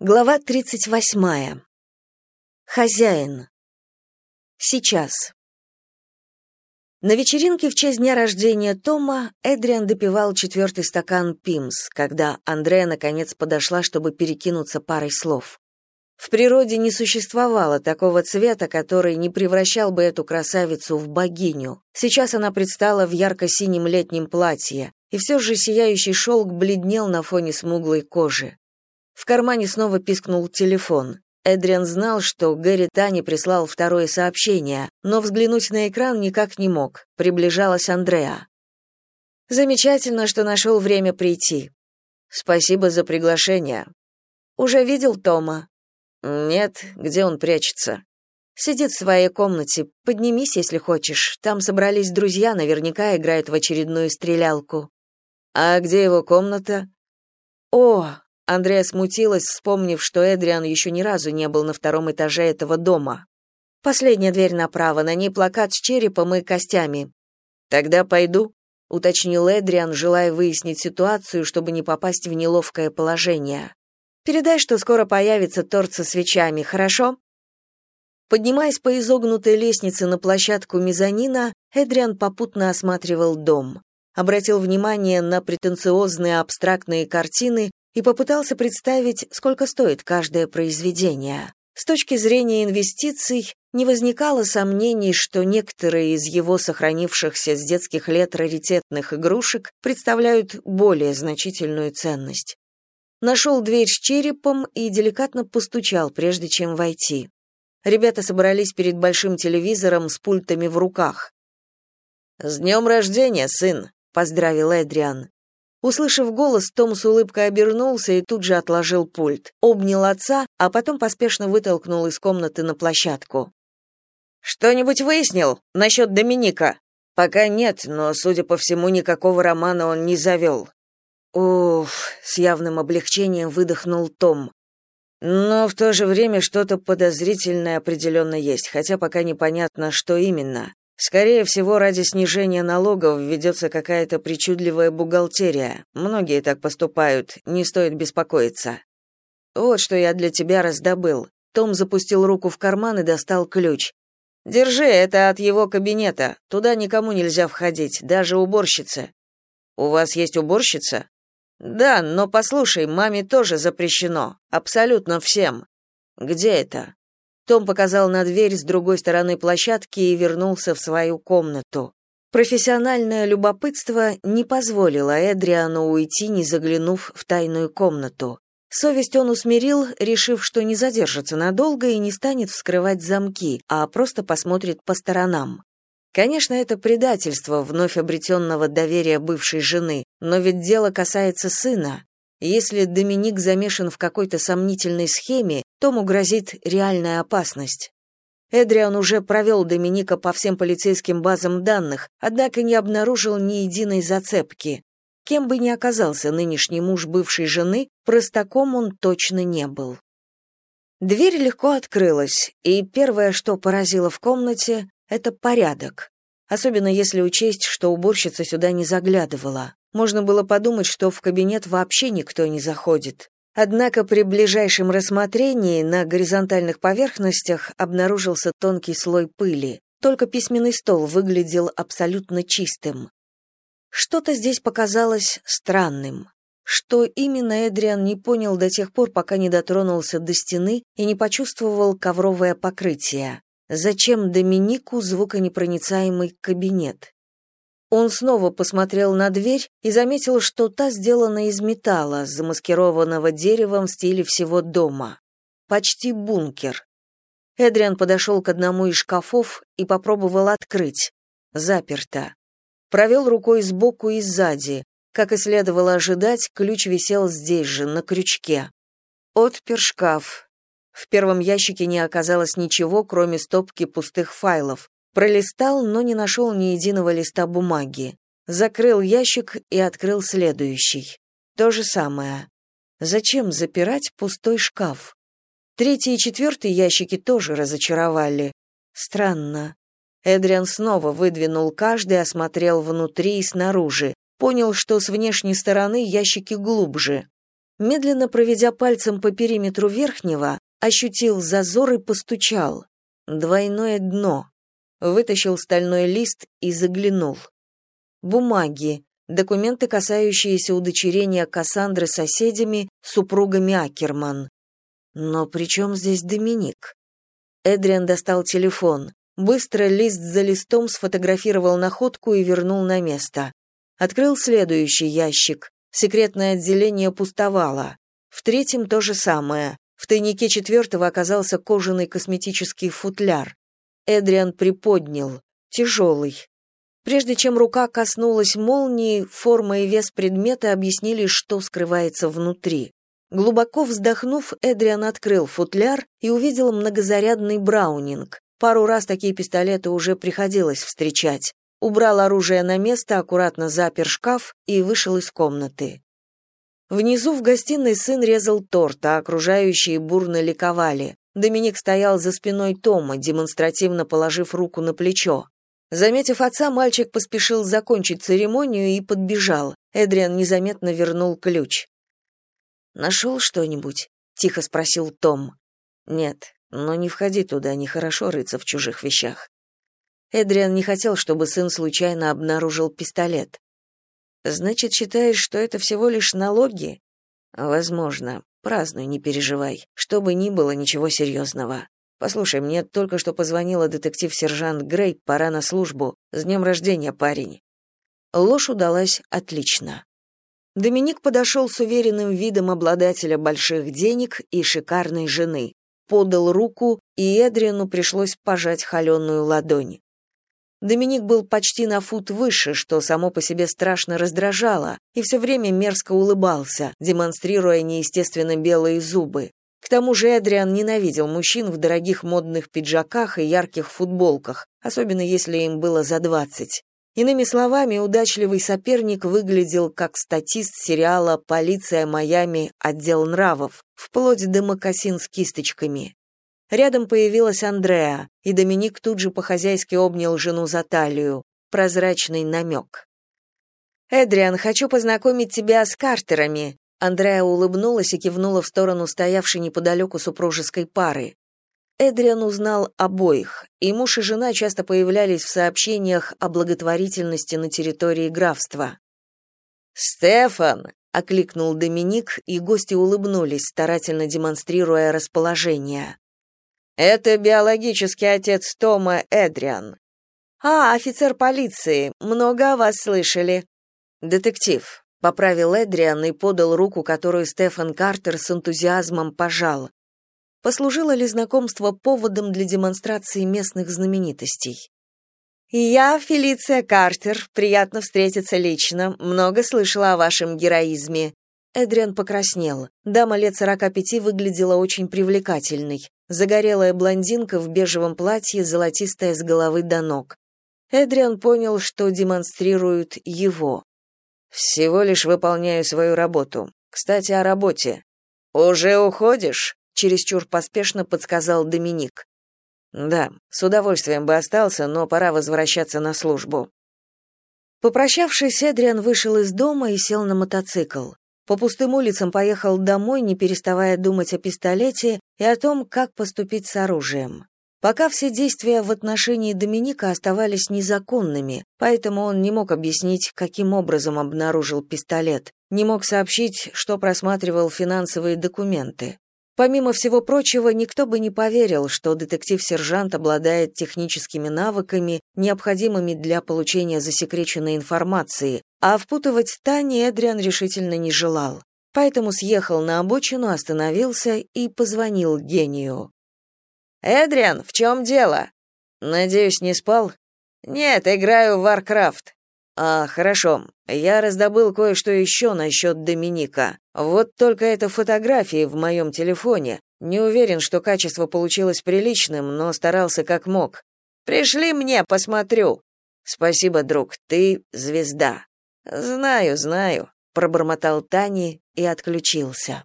Глава 38. Хозяин. Сейчас. На вечеринке в честь дня рождения Тома Эдриан допивал четвертый стакан пимс, когда Андрея наконец подошла, чтобы перекинуться парой слов. В природе не существовало такого цвета, который не превращал бы эту красавицу в богиню. Сейчас она предстала в ярко-синем летнем платье, и все же сияющий шелк бледнел на фоне смуглой кожи. В кармане снова пискнул телефон. Эдриан знал, что Гэри Тани прислал второе сообщение, но взглянуть на экран никак не мог. Приближалась Андреа. «Замечательно, что нашел время прийти. Спасибо за приглашение. Уже видел Тома?» «Нет, где он прячется?» «Сидит в своей комнате. Поднимись, если хочешь. Там собрались друзья, наверняка играет в очередную стрелялку». «А где его комната?» «О, Андрея смутилась, вспомнив, что Эдриан еще ни разу не был на втором этаже этого дома. Последняя дверь направо, на ней плакат с черепом и костями. Тогда пойду, уточнил Эдриан, желая выяснить ситуацию, чтобы не попасть в неловкое положение. Передай, что скоро появится торт со свечами, хорошо? Поднимаясь по изогнутой лестнице на площадку мезонина, Эдриан попутно осматривал дом. Обратил внимание на претенциозные абстрактные картины, и попытался представить, сколько стоит каждое произведение. С точки зрения инвестиций не возникало сомнений, что некоторые из его сохранившихся с детских лет раритетных игрушек представляют более значительную ценность. Нашел дверь с черепом и деликатно постучал, прежде чем войти. Ребята собрались перед большим телевизором с пультами в руках. «С днем рождения, сын!» — поздравил Эдриан. Услышав голос, Том с улыбкой обернулся и тут же отложил пульт, обнял отца, а потом поспешно вытолкнул из комнаты на площадку. «Что-нибудь выяснил насчет Доминика?» «Пока нет, но, судя по всему, никакого романа он не завел». «Уф», — с явным облегчением выдохнул Том. «Но в то же время что-то подозрительное определенно есть, хотя пока непонятно, что именно. Скорее всего, ради снижения налогов введется какая-то причудливая бухгалтерия. Многие так поступают, не стоит беспокоиться. Вот что я для тебя раздобыл. Том запустил руку в карман и достал ключ. Держи, это от его кабинета. Туда никому нельзя входить, даже уборщице. У вас есть уборщица? Да, но послушай, маме тоже запрещено, абсолютно всем. Где это? Том показал на дверь с другой стороны площадки и вернулся в свою комнату. Профессиональное любопытство не позволило Эдриану уйти, не заглянув в тайную комнату. Совесть он усмирил, решив, что не задержится надолго и не станет вскрывать замки, а просто посмотрит по сторонам. Конечно, это предательство вновь обретенного доверия бывшей жены, но ведь дело касается сына. Если Доминик замешан в какой-то сомнительной схеме, тому грозит реальная опасность. Эдриан уже провел Доминика по всем полицейским базам данных, однако не обнаружил ни единой зацепки. Кем бы ни оказался нынешний муж бывшей жены, простаком он точно не был. Дверь легко открылась, и первое, что поразило в комнате, это порядок. Особенно если учесть, что уборщица сюда не заглядывала. Можно было подумать, что в кабинет вообще никто не заходит. Однако при ближайшем рассмотрении на горизонтальных поверхностях обнаружился тонкий слой пыли. Только письменный стол выглядел абсолютно чистым. Что-то здесь показалось странным. Что именно Эдриан не понял до тех пор, пока не дотронулся до стены и не почувствовал ковровое покрытие. Зачем Доминику звуконепроницаемый кабинет? Он снова посмотрел на дверь и заметил, что та сделана из металла, замаскированного деревом в стиле всего дома. Почти бункер. Эдриан подошел к одному из шкафов и попробовал открыть. Заперто. Провел рукой сбоку и сзади. Как и следовало ожидать, ключ висел здесь же, на крючке. Отпер шкаф. В первом ящике не оказалось ничего, кроме стопки пустых файлов. Пролистал, но не нашел ни единого листа бумаги. Закрыл ящик и открыл следующий. То же самое. Зачем запирать пустой шкаф? Третий и четвертый ящики тоже разочаровали. Странно. Эдриан снова выдвинул каждый, осмотрел внутри и снаружи. Понял, что с внешней стороны ящики глубже. Медленно проведя пальцем по периметру верхнего, ощутил зазор и постучал. Двойное дно. Вытащил стальной лист и заглянул. Бумаги, документы, касающиеся удочерения Кассандры соседями, супругами Акерман. Но при чем здесь Доминик? Эдриан достал телефон. Быстро лист за листом сфотографировал находку и вернул на место. Открыл следующий ящик. Секретное отделение пустовало. В третьем то же самое. В тайнике четвертого оказался кожаный косметический футляр. Эдриан приподнял. Тяжелый. Прежде чем рука коснулась молнии, форма и вес предмета объяснили, что скрывается внутри. Глубоко вздохнув, Эдриан открыл футляр и увидел многозарядный браунинг. Пару раз такие пистолеты уже приходилось встречать. Убрал оружие на место, аккуратно запер шкаф и вышел из комнаты. Внизу в гостиной сын резал торт, а окружающие бурно ликовали. Доминик стоял за спиной Тома, демонстративно положив руку на плечо. Заметив отца, мальчик поспешил закончить церемонию и подбежал. Эдриан незаметно вернул ключ. «Нашел что-нибудь?» — тихо спросил Том. «Нет, но не входи туда, нехорошо рыться в чужих вещах». Эдриан не хотел, чтобы сын случайно обнаружил пистолет. «Значит, считаешь, что это всего лишь налоги?» «Возможно. Празднуй, не переживай. Что бы ни было, ничего серьезного. Послушай, мне только что позвонила детектив-сержант Грей, пора на службу. С днем рождения, парень. Ложь удалась отлично. Доминик подошел с уверенным видом обладателя больших денег и шикарной жены. Подал руку, и Эдриану пришлось пожать холеную ладонь. Доминик был почти на фут выше, что само по себе страшно раздражало, и все время мерзко улыбался, демонстрируя неестественно белые зубы. К тому же Эдриан ненавидел мужчин в дорогих модных пиджаках и ярких футболках, особенно если им было за двадцать. Иными словами, удачливый соперник выглядел как статист сериала «Полиция Майами. Отдел нравов», вплоть до мокасин с кисточками. Рядом появилась Андреа, и Доминик тут же по-хозяйски обнял жену за талию. Прозрачный намек. «Эдриан, хочу познакомить тебя с Картерами», Андреа улыбнулась и кивнула в сторону стоявшей неподалеку супружеской пары. Эдриан узнал обоих, и муж и жена часто появлялись в сообщениях о благотворительности на территории графства. «Стефан!» — окликнул Доминик, и гости улыбнулись, старательно демонстрируя расположение. «Это биологический отец Тома Эдриан». «А, офицер полиции, много о вас слышали». «Детектив», Поправил Эдриан и подал руку, которую Стефан Картер с энтузиазмом пожал. Послужило ли знакомство поводом для демонстрации местных знаменитостей? «Я Фелиция Картер, приятно встретиться лично, много слышала о вашем героизме». Эдриан покраснел. Дама лет сорока пяти выглядела очень привлекательной. Загорелая блондинка в бежевом платье, золотистая с головы до ног. Эдриан понял, что демонстрируют его. Всего лишь выполняю свою работу. Кстати, о работе. Уже уходишь? чересчур поспешно подсказал Доминик. Да, с удовольствием бы остался, но пора возвращаться на службу. Попрощавшись, Эдриан вышел из дома и сел на мотоцикл. По пустым улицам поехал домой, не переставая думать о пистолете и о том, как поступить с оружием. Пока все действия в отношении Доминика оставались незаконными, поэтому он не мог объяснить, каким образом обнаружил пистолет, не мог сообщить, что просматривал финансовые документы. Помимо всего прочего, никто бы не поверил, что детектив-сержант обладает техническими навыками, необходимыми для получения засекреченной информации, а впутывать Тани Эдриан решительно не желал. Поэтому съехал на обочину, остановился и позвонил гению. «Эдриан, в чем дело?» «Надеюсь, не спал?» «Нет, играю в Warcraft». «А, хорошо. Я раздобыл кое-что еще насчет Доминика. Вот только это фотографии в моем телефоне. Не уверен, что качество получилось приличным, но старался как мог. Пришли мне, посмотрю». «Спасибо, друг, ты звезда». «Знаю, знаю», — пробормотал Тани и отключился.